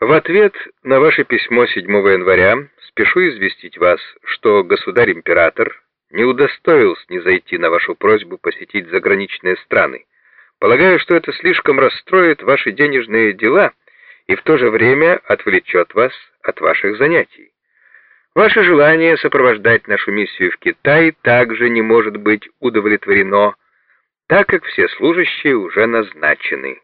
В ответ на ваше письмо 7 января спешу известить вас, что государь-император не удостоил снизойти на вашу просьбу посетить заграничные страны. Полагаю, что это слишком расстроит ваши денежные дела и в то же время отвлечет вас от ваших занятий. Ваше желание сопровождать нашу миссию в Китай также не может быть удовлетворено, так как все служащие уже назначены.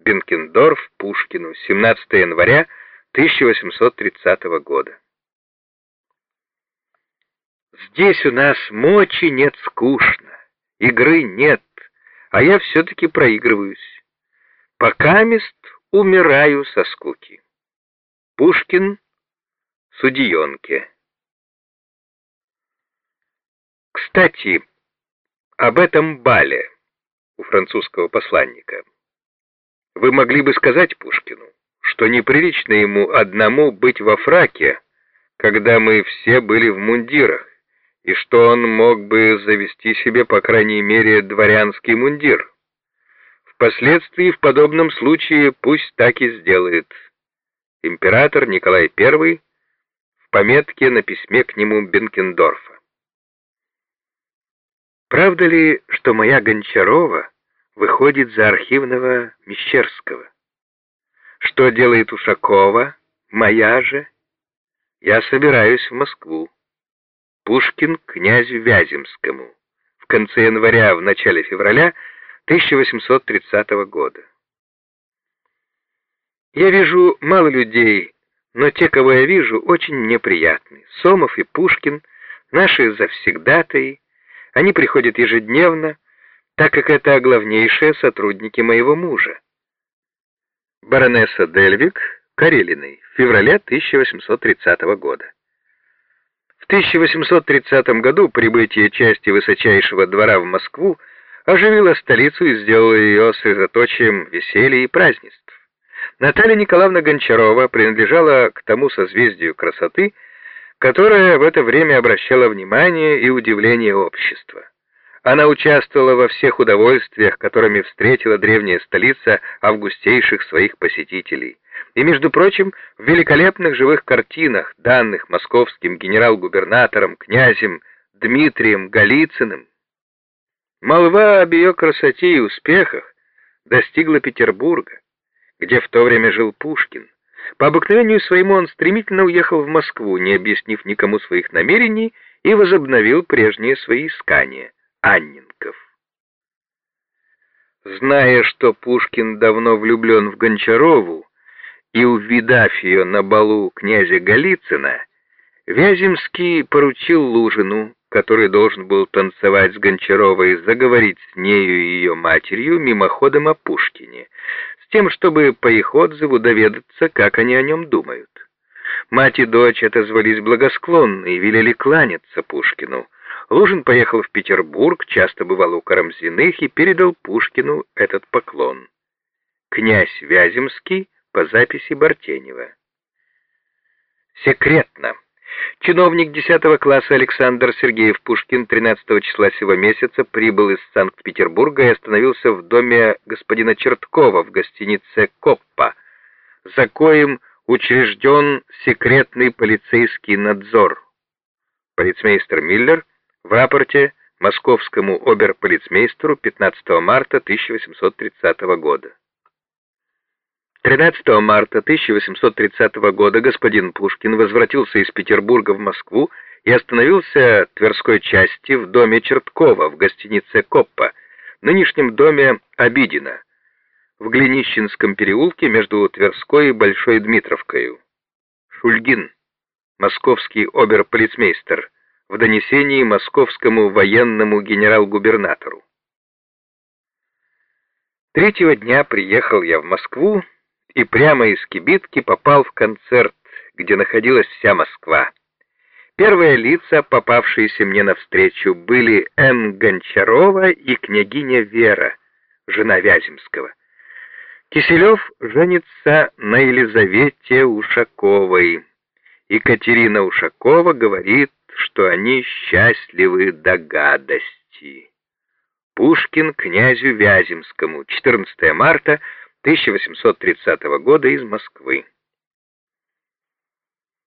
Бенкендорф Пушкину, 17 января 1830 года. Здесь у нас мочи нет скучно, игры нет, а я все-таки проигрываюсь. Пока мест умираю со скуки. Пушкин, Судьенке. Кстати, об этом бале у французского посланника. Вы могли бы сказать Пушкину, что неприлично ему одному быть во фраке, когда мы все были в мундирах, и что он мог бы завести себе, по крайней мере, дворянский мундир. Впоследствии в подобном случае пусть так и сделает. Император Николай I в пометке на письме к нему Бенкендорфа. Правда ли, что моя Гончарова выходит за архивного Мещерского. Что делает Ушакова, моя же? Я собираюсь в Москву. Пушкин князю Вяземскому. В конце января, в начале февраля 1830 года. Я вижу мало людей, но те, кого я вижу, очень мне приятны. Сомов и Пушкин, наши завсегдатаи, они приходят ежедневно, так как это главнейшие сотрудники моего мужа. Баронесса Дельвик, Карелиной, в феврале 1830 года. В 1830 году прибытие части высочайшего двора в Москву оживило столицу и сделало ее средоточием веселья и празднеств. Наталья Николаевна Гончарова принадлежала к тому созвездию красоты, которое в это время обращало внимание и удивление общества. Она участвовала во всех удовольствиях, которыми встретила древняя столица августейших своих посетителей. И, между прочим, в великолепных живых картинах, данных московским генерал-губернатором, князем Дмитрием Голицыным. Молва об ее красоте и успехах достигла Петербурга, где в то время жил Пушкин. По обыкновению своему он стремительно уехал в Москву, не объяснив никому своих намерений, и возобновил прежние свои искания — Анненков. Зная, что Пушкин давно влюблен в Гончарову, и увидав ее на балу князя Голицына, Вяземский поручил Лужину, который должен был танцевать с Гончаровой, заговорить с нею и ее матерью мимоходом о Пушкине, с тем, чтобы по их отзыву доведаться, как они о нем думают. Мать и дочь отозвались благосклонно и велели кланяться Пушкину, Лужин поехал в Петербург, часто бывал у Карамзиных и передал Пушкину этот поклон. Князь Вяземский по записи Бартенева. Секретно. Чиновник 10 класса Александр Сергеев Пушкин 13 числа сего месяца прибыл из Санкт-Петербурга и остановился в доме господина Черткова в гостинице «Коппа», за коим учрежден секретный полицейский надзор. Полицмейстер Миллер в рапорте московскому оберполицмейстеру 15 марта 1830 года. 13 марта 1830 года господин Пушкин возвратился из Петербурга в Москву и остановился в Тверской части в доме Черткова в гостинице «Коппа», нынешнем доме Обидина, в Глинищенском переулке между Тверской и Большой Дмитровкой. Шульгин, московский оберполицмейстер, в донесении московскому военному генерал-губернатору. Третьего дня приехал я в Москву и прямо из кибитки попал в концерт, где находилась вся Москва. Первые лица, попавшиеся мне навстречу, были Н. Гончарова и княгиня Вера, жена Вяземского. Киселев женится на Елизавете Ушаковой. Екатерина Ушакова говорит, что они счастливы до гадости. Пушкин князю Вяземскому, 14 марта 1830 года из Москвы.